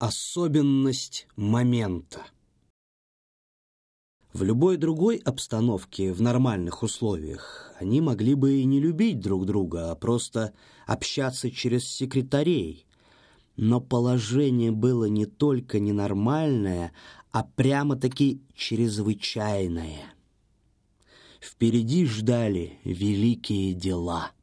Особенность момента. В любой другой обстановке, в нормальных условиях, они могли бы и не любить друг друга, а просто общаться через секретарей. Но положение было не только ненормальное, а прямо-таки чрезвычайное. Впереди ждали великие дела —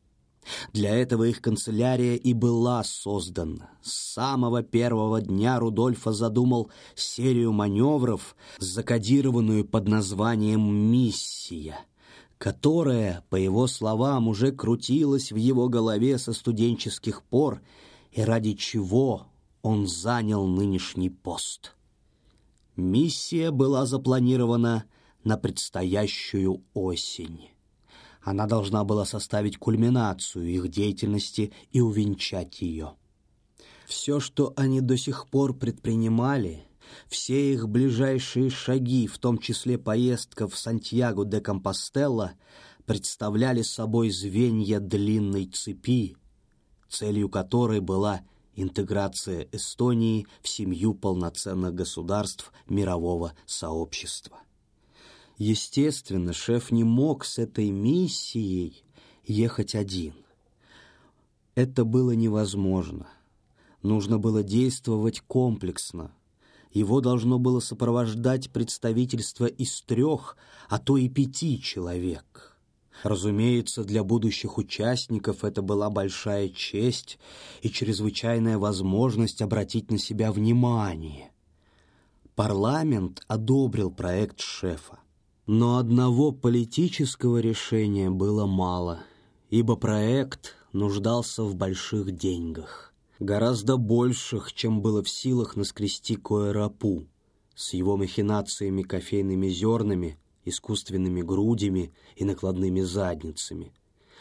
для этого их канцелярия и была создана. С самого первого дня Рудольфа задумал серию маневров, закодированную под названием «Миссия», которая, по его словам, уже крутилась в его голове со студенческих пор и ради чего он занял нынешний пост. Миссия была запланирована на предстоящую осень. Она должна была составить кульминацию их деятельности и увенчать ее. Все, что они до сих пор предпринимали, все их ближайшие шаги, в том числе поездка в Сантьяго де Компостелло, представляли собой звенья длинной цепи, целью которой была интеграция Эстонии в семью полноценных государств мирового сообщества. Естественно, шеф не мог с этой миссией ехать один. Это было невозможно. Нужно было действовать комплексно. Его должно было сопровождать представительство из трех, а то и пяти человек. Разумеется, для будущих участников это была большая честь и чрезвычайная возможность обратить на себя внимание. Парламент одобрил проект шефа. Но одного политического решения было мало, ибо проект нуждался в больших деньгах, гораздо больших, чем было в силах наскрести Коэрапу, с его махинациями кофейными зернами, искусственными грудями и накладными задницами.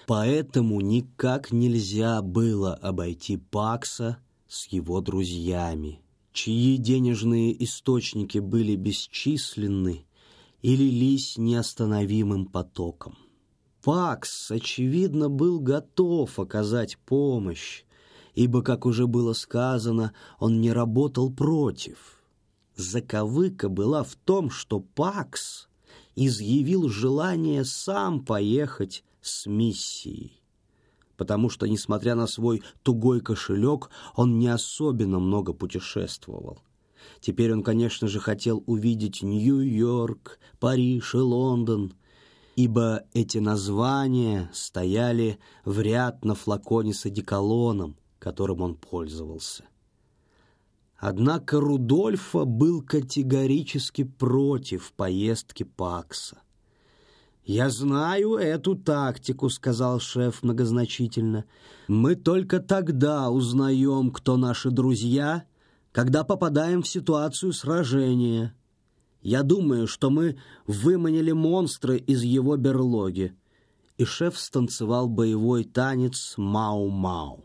Поэтому никак нельзя было обойти Пакса с его друзьями, чьи денежные источники были бесчисленны и лились неостановимым потоком. Пакс, очевидно, был готов оказать помощь, ибо, как уже было сказано, он не работал против. Заковыка была в том, что Пакс изъявил желание сам поехать с миссией потому что, несмотря на свой тугой кошелек, он не особенно много путешествовал. Теперь он, конечно же, хотел увидеть Нью-Йорк, Париж и Лондон, ибо эти названия стояли в ряд на флаконе с одеколоном, которым он пользовался. Однако Рудольфа был категорически против поездки Пакса. «Я знаю эту тактику», — сказал шеф многозначительно. «Мы только тогда узнаем, кто наши друзья когда попадаем в ситуацию сражения. Я думаю, что мы выманили монстра из его берлоги. И шеф станцевал боевой танец «Мау-Мау».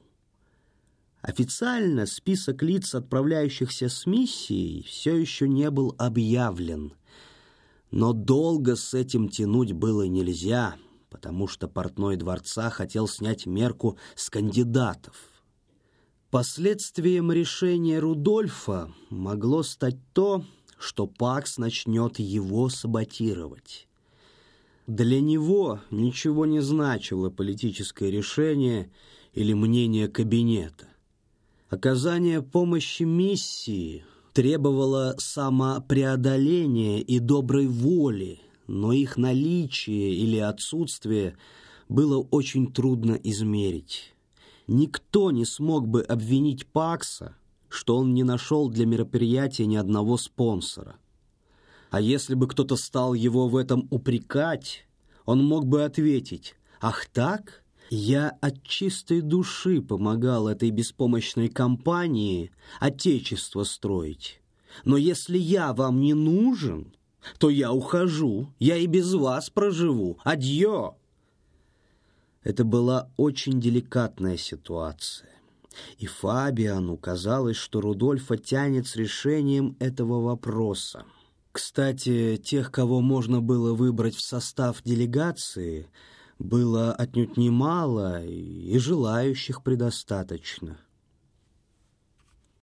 Официально список лиц, отправляющихся с миссией, все еще не был объявлен. Но долго с этим тянуть было нельзя, потому что портной дворца хотел снять мерку с кандидатов. Последствием решения Рудольфа могло стать то, что Пакс начнет его саботировать. Для него ничего не значило политическое решение или мнение кабинета. Оказание помощи миссии требовало самопреодоления и доброй воли, но их наличие или отсутствие было очень трудно измерить. Никто не смог бы обвинить Пакса, что он не нашел для мероприятия ни одного спонсора. А если бы кто-то стал его в этом упрекать, он мог бы ответить «Ах так? Я от чистой души помогал этой беспомощной компании отечество строить. Но если я вам не нужен, то я ухожу, я и без вас проживу. Адьё!» Это была очень деликатная ситуация. И Фабиану казалось, что Рудольфа тянет с решением этого вопроса. Кстати, тех, кого можно было выбрать в состав делегации, было отнюдь немало, и желающих предостаточно.